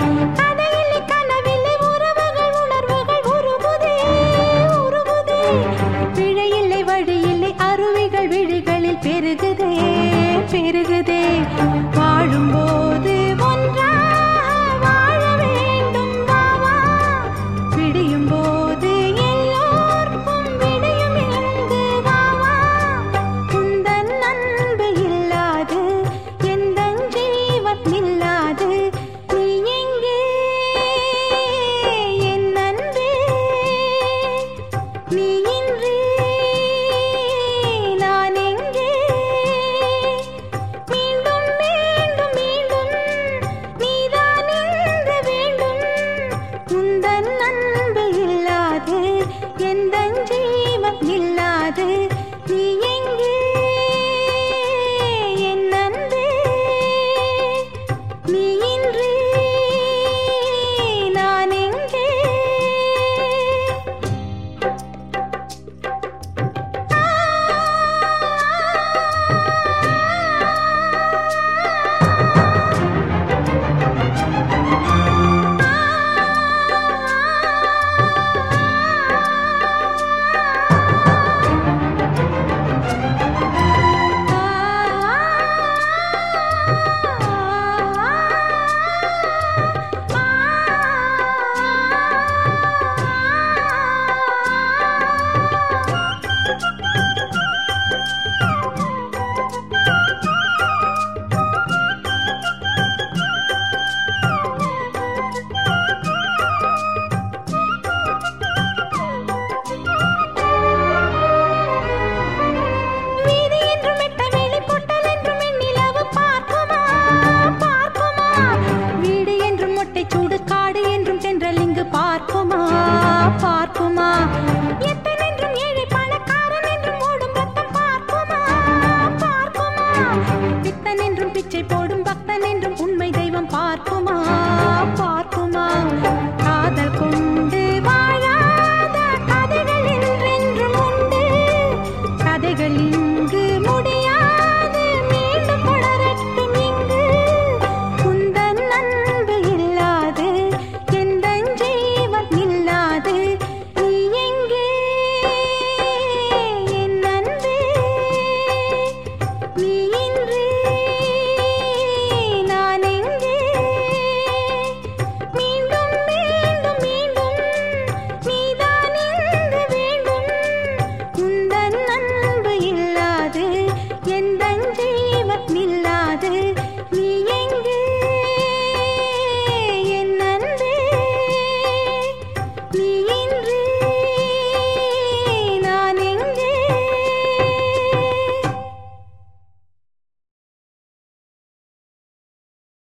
Bye.